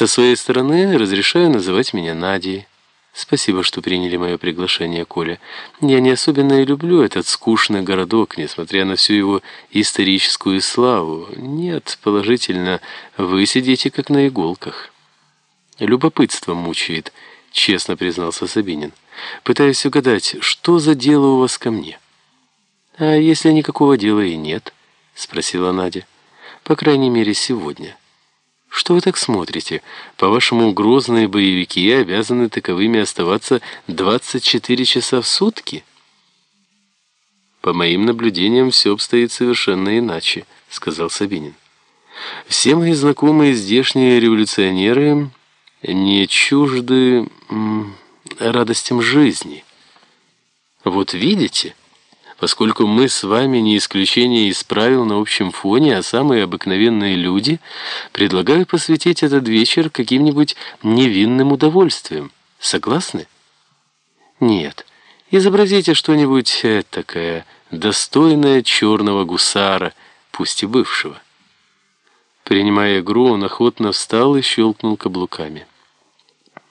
Со своей стороны разрешаю называть меня Надей. Спасибо, что приняли мое приглашение, Коля. Я не особенно и люблю этот скучный городок, несмотря на всю его историческую славу. Нет, положительно, вы сидите как на иголках. Любопытство мучает, честно признался Сабинин. Пытаюсь угадать, что за дело у вас ко мне? А если никакого дела и нет? Спросила Надя. По крайней мере, сегодня. Что вы так смотрите? По-вашему, грозные боевики обязаны таковыми оставаться 24 часа в сутки? По моим наблюдениям, все обстоит совершенно иначе, сказал Сабинин. Все мои знакомые здешние революционеры не чужды радостям жизни. Вот видите, поскольку мы с вами не исключение из правил на общем фоне, а самые обыкновенные люди, предлагаю посвятить этот вечер каким-нибудь невинным удовольствием. Согласны? Нет. Изобразите что-нибудь такое достойное черного гусара, пусть и бывшего. Принимая игру, он охотно встал и щелкнул каблуками.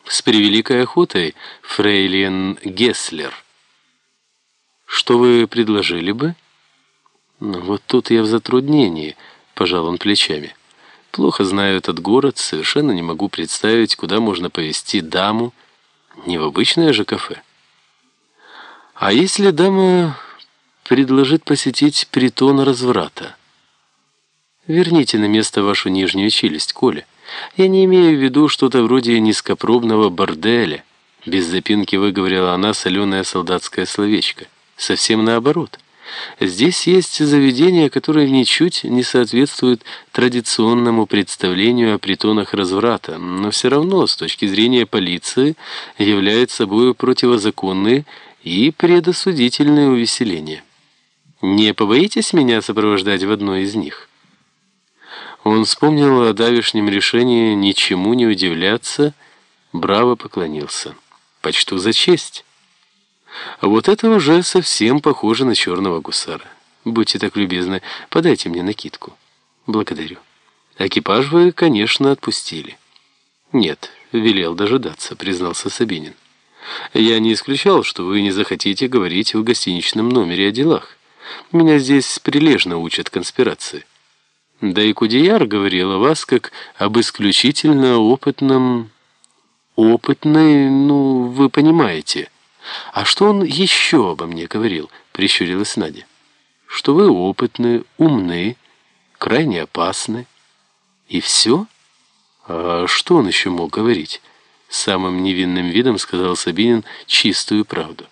С превеликой охотой, фрейлин Гесслер. Что вы предложили бы? Ну, вот тут я в затруднении, пожал он плечами. Плохо знаю этот город, совершенно не могу представить, куда можно повезти даму, не в обычное же кафе. А если дама предложит посетить притон разврата? Верните на место вашу нижнюю челюсть, Коля. Я не имею в виду что-то вроде низкопробного борделя. Без запинки выговорила она соленое солдатское словечко. Совсем наоборот. Здесь есть заведения, которые ничуть не соответствуют традиционному представлению о притонах разврата, но все равно, с точки зрения полиции, являют собой противозаконные и предосудительные увеселения. Не побоитесь меня сопровождать в одно из них? Он вспомнил о давешнем решении ничему не удивляться, браво поклонился. «Почту за честь». Вот это уже совсем похоже на черного гусара. Будьте так любезны, подайте мне накидку. Благодарю. Экипаж вы, конечно, отпустили. Нет, велел дожидаться, признался Сабинин. Я не исключал, что вы не захотите говорить в гостиничном номере о делах. Меня здесь прилежно учат конспирации. Да и Кудеяр говорил о вас как об исключительно опытном... Опытной, ну, вы понимаете... «А что он еще обо мне говорил?» — прищурилась Надя. «Что вы опытны, умны, крайне опасны. И все? А что он еще мог говорить?» Самым невинным видом сказал Сабинин чистую правду.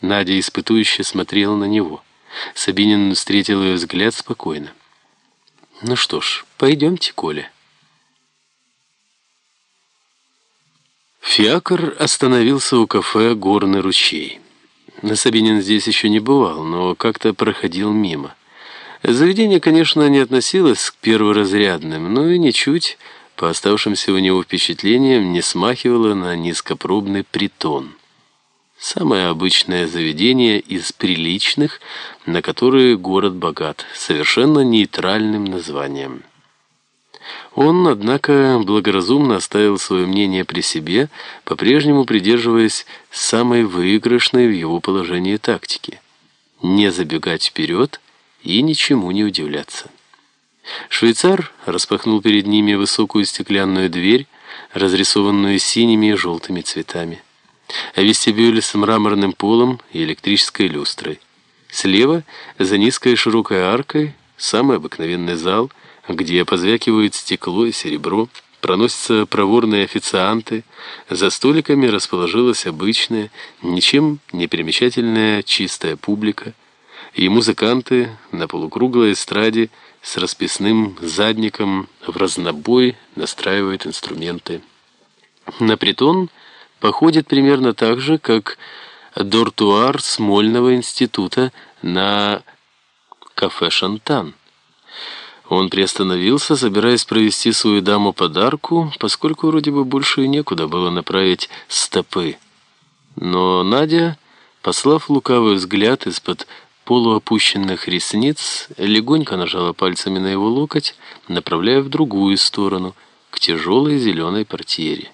Надя испытующе смотрела на него. Сабинин встретил ее взгляд спокойно. «Ну что ж, пойдемте, Коля». Фиакр остановился у кафе «Горный ручей». Сабинин здесь еще не бывал, но как-то проходил мимо. Заведение, конечно, не относилось к перворазрядным, но и ничуть, по оставшимся у него впечатлениям, не смахивало на низкопробный притон. Самое обычное заведение из приличных, на которые город богат, совершенно нейтральным названием. Он, однако, благоразумно оставил свое мнение при себе, по-прежнему придерживаясь самой выигрышной в его положении тактики – не забегать вперед и ничему не удивляться. Швейцар распахнул перед ними высокую стеклянную дверь, разрисованную синими и желтыми цветами, а вестибюль с мраморным полом и электрической люстрой. Слева, за низкой широкой аркой, самый обыкновенный зал – где позвякивают стекло и серебро, проносятся проворные официанты, за столиками расположилась обычная, ничем не примечательная чистая публика, и музыканты на полукруглой эстраде с расписным задником в разнобой настраивают инструменты. На притон походит примерно так же, как дортуар Смольного института на кафе «Шантан». Он приостановился, собираясь провести свою даму подарку, поскольку вроде бы больше и некуда было направить стопы. Но Надя, послав лукавый взгляд из-под полуопущенных ресниц, легонько нажала пальцами на его локоть, направляя в другую сторону, к тяжелой зеленой портьере.